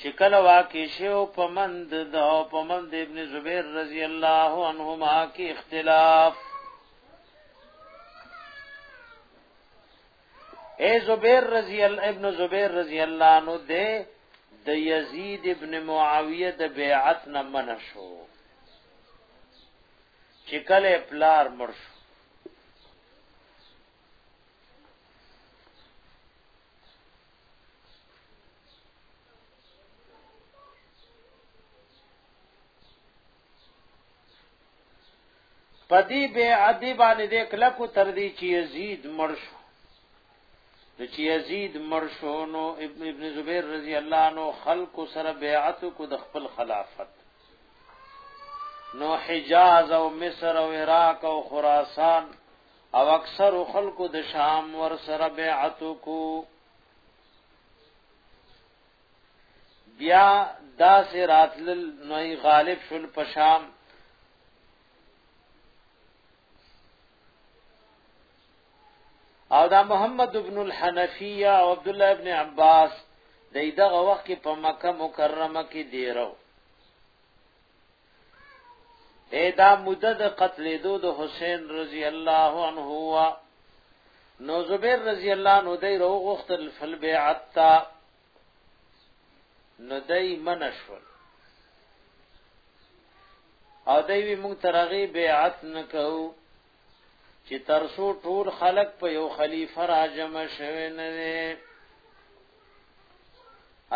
چې کله واقع شو په مند د او په مند ابن زبیر رضی الله عنهما کې اختلاف اے زبیر رضی الله ابن زبیر رضی الله عنه دې د یزید ابن معاویه د بیعت نه من شو چې کله پلار مړ شو پدی به عدی باندې د کلکو تر دی چې یزید مرشو د چې یزید مرشو نو ابن ابن زبیر رضی الله عنه خلق سره بیعت کو د خپل خلافت نو حجاز او مصر او عراق او خراسان او اکثر خلکو د شام ور سره بیعت کو بیا دا سه راتل نوې غالب شل په شام او دا محمد ابن الحنفیه او عبد الله ابن عباس دغه وخت کې په مکه مکرمه کې دیرو اے دا مدد قتل دو د حسین رضی الله عنه وا نو زبیر رضی الله عنه دی رو غختل فل بیعت تا نو دی منشول او دی وی مونږ ترغی بیعت نکو چې ترسو ټول خلق په یو خلیفہ را جمع شوه نه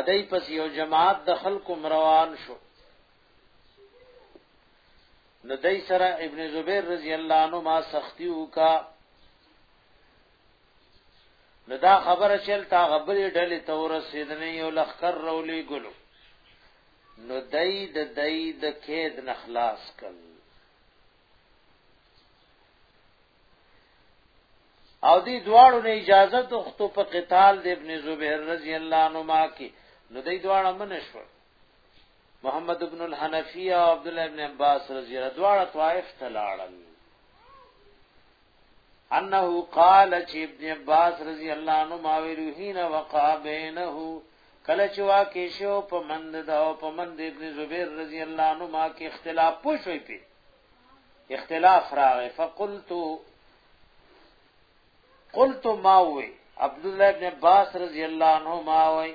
ادای پس یو جماعت د خلکو روان شو نو دای سره ابن زبیر رضی الله عنه ما سختی وکا نو دا خبره چل تا غبرې ډلې ته ورسېدنې یو لخر رولې ګلو نو دای د دای د کېد نخلاص کړ او دی دواړو نه اجازه تختو په قتال د ابن زبیر رضی الله عنه ما کې نو دی دواړه منشور محمد ابن الحنفیه او عبد الله ابن عباس رضی الله دواړه طائف ته لاړل انه قال چې ابن عباس رضی الله عنه ما ویلو هینا وقع بینه کله چې واقع شو په مند دا او په مند ابن زبیر رضی الله عنه ما کې اختلاف پوښوي په اختلاف راغی فقلت قلت ما وی عبد الله ابن عباس رضی الله عنه ما وی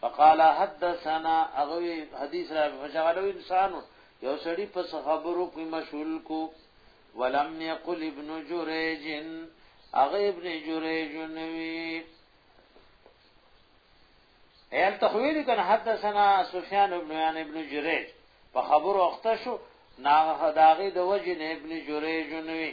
فقال حدثنا اغوی حدیث را فشغلو انسانو یو سړی په خبرو کې مشغول کو ولم یقل ابن جریج اغه ابن جریج نوی ایل تخویل کن حدثنا سفیان ابن یان ابن جریج په خبرو اخته شو ناغه داغه د وجه نه ابن جریج نوی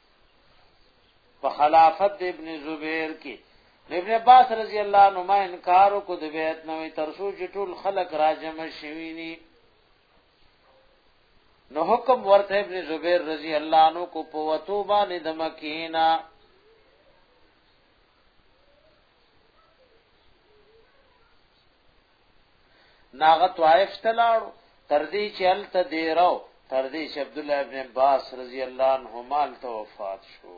په خلافت د ابن زبیر کې ابن عباس رضی الله عنه ما انکار کو د بیت نوې ترسو چې ټول خلق راجم شوینی نو حکم ورته ابن زبیر رضی الله عنه کو په وتو باندې د مکینا ناغه طائف ته لاړو تر دې چې ال ته دی راو تر دې چې عبد الله ابن عباس رضی الله عنهما ال ته وفات شو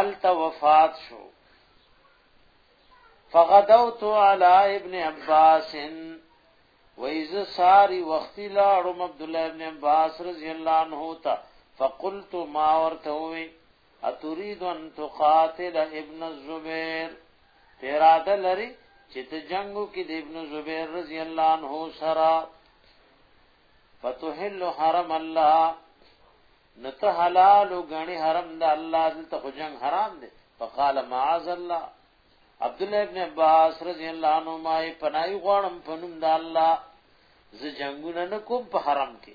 ال ته وفات شو فغدوت علی ابن عباس ویز ساری وختی لاړم عبد الله ابن عباس رضی الله عنه ته فقلت ما ورته وی اتريد ان تقاتل ابن الزبير تیرا د لري چې ته جنگو کې د ابن زبير رضی الله عنه سره فتحل حرم الله نته حلال غني حرم د الله دلته خو جنگ حرام دي فقال معاذ الله عبد الله ابن عباس رضی الله عنهما پنای غوړم پنوم د الله ز جنگونه نکوم په حرم کې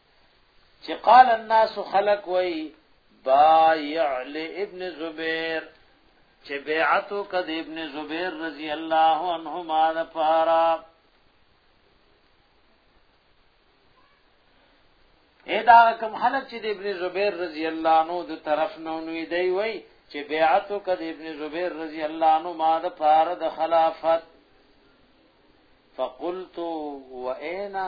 چې قال الناس خلق وای بایع لابن زبیر چې بیعتو کد ابن زبیر رضی الله عنهما د پارا ادا کوم خلک چې د ابن زبیر رضی الله عنه د طرف نه نوې دی وای چې بیعتو کد ابن زبیر رضی الله عنه ما د پارا د خلافت فقلت وانا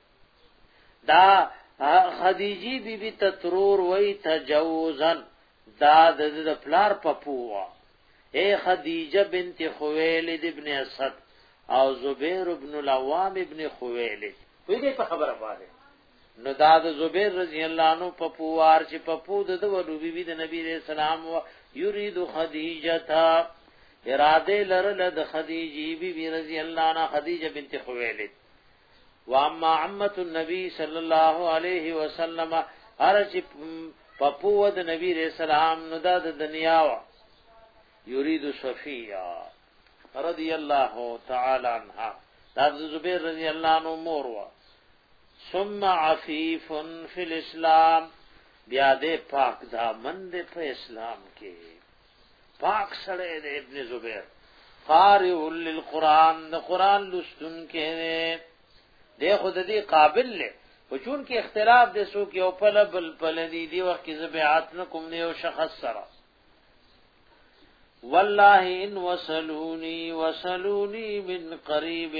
دا خدیجی بی بی تترور وی تجوزن دا د د پلار پپوا اے خدیجه بنت خویلد ابن اسد او زبیر ابن العوام ابن خویلد ویږي په خبره باندې نو دا د زبیر رضی الله عنه پپوار چې پپو د د ورو بی بی د نبی رسول الله یرید خدیجه تا اراده لرله د خدیجی بی بی رضی الله عنها خدیجه بنت خویلد واما عمت النبي صلی الله علیه وسلم ارچ پپو د نبی رسول الله نو د دنیا وا یرید صفیه رضی الله تعالی عنها دا زبیر رضی الله عنه مور وا ثم عفیف فی الاسلام بیا دې پاک دا مند په اسلام کې پاک سره د ابن زبیر قارئ للقران د قران لستون کې دی خو د دې قابل له او چون کې اختلاف د سو کې او پله بل پله دی دی وخت کې زبعات نه کوم دی او شخص سره والله ان وصلوني وصلوني من قريب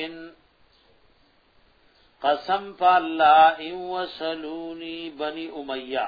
قسم فالله ان وصلوني بني اميه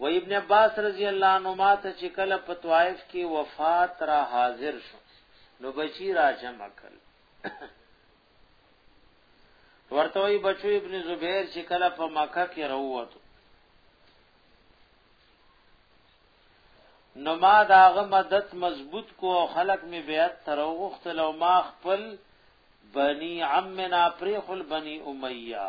و ابن عباس رضی الله عنهما ته چې کله په طائف کې وفات را حاضر شو نو بچی را جمع کړ ورته وی بچو ابن زبیر چې کله په مکه کې راووت نو ما داغه مدد مضبوط کو خلق می بیعت تر وخت لو ما خپل بنی عمنا پریخل بنی امیہ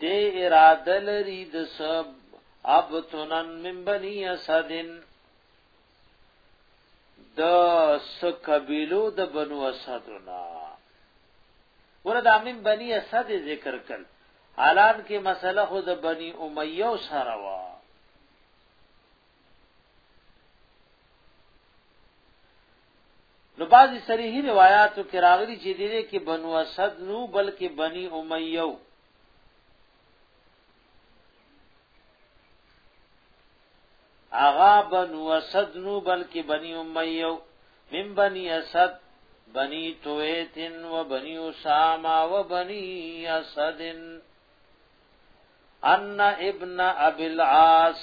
دې اراده لري د سب ابتنن من بني اسدن د سکبیلو د بنو اسدنا وردا من بني اسد ذکر کړ حالان کې مسله خو د بني امیه سره وا نو بعضی صریحی روایاتو کې راغلي چې دې کې بنو اسد نو بلکې بنی امیه اغا بنو اسد نو بلکې بنی امیه من بنی اسد بنی تویتن و بنی اسامه و بنی اسدن ان ابن ابي العاص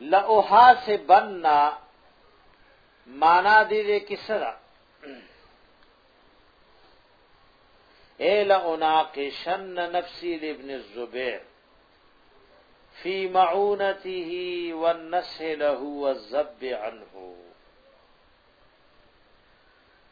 لا حاسبن معنا دې دې کسرا اے لا اناقشن نفسي لابن الزبير في معونته والنصح له والذب عنه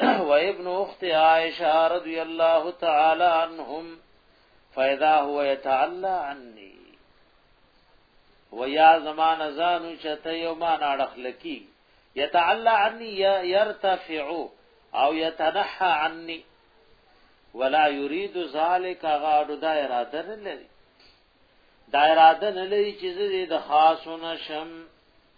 و ابن اخت عائشه رضی الله تعالی عنهم فاذا هو يتعلى عني ويا زمان زانو چته یو ما ناړخ لکی يتعلى عني يرتفع او يتنحى عني ولا يريد ذلك غاډو دا اراده نه لري دا اراده نه لري چې زه د خاصونه شم